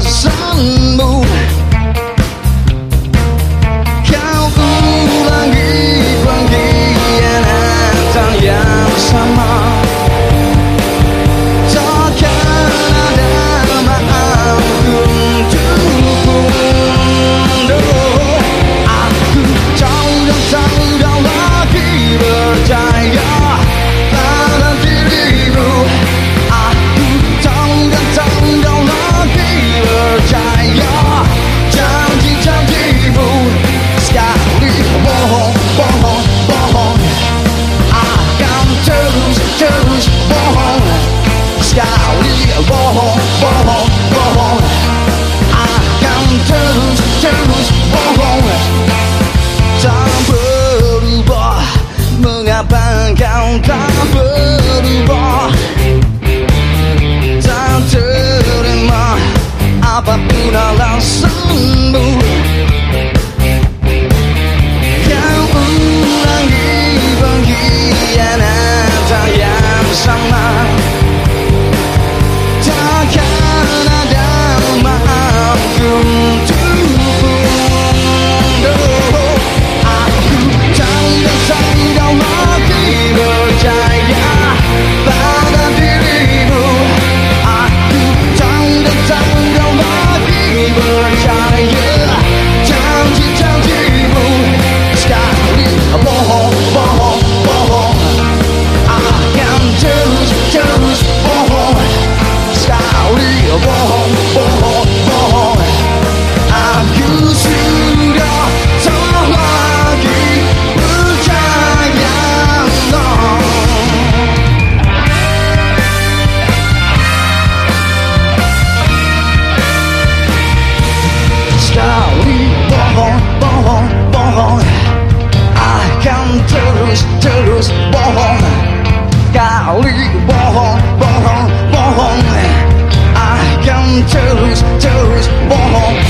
perasaanmu Kau ulangi pengkhianatan yang sama. Oh. ball.